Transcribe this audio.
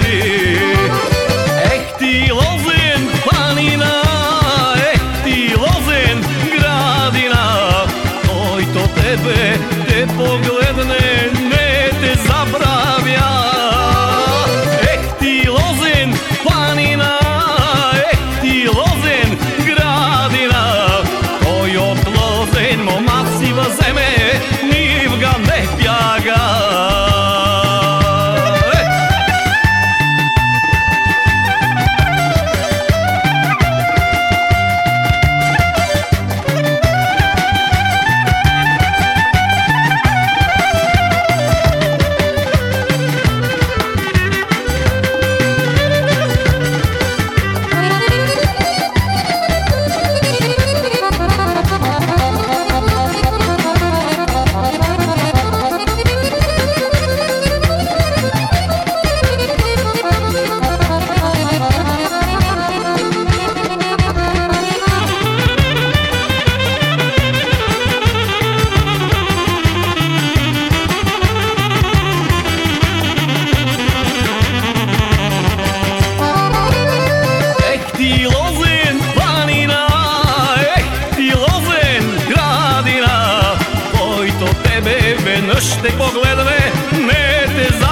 sofrer. от тебе веднъж ще погледаме, не е те за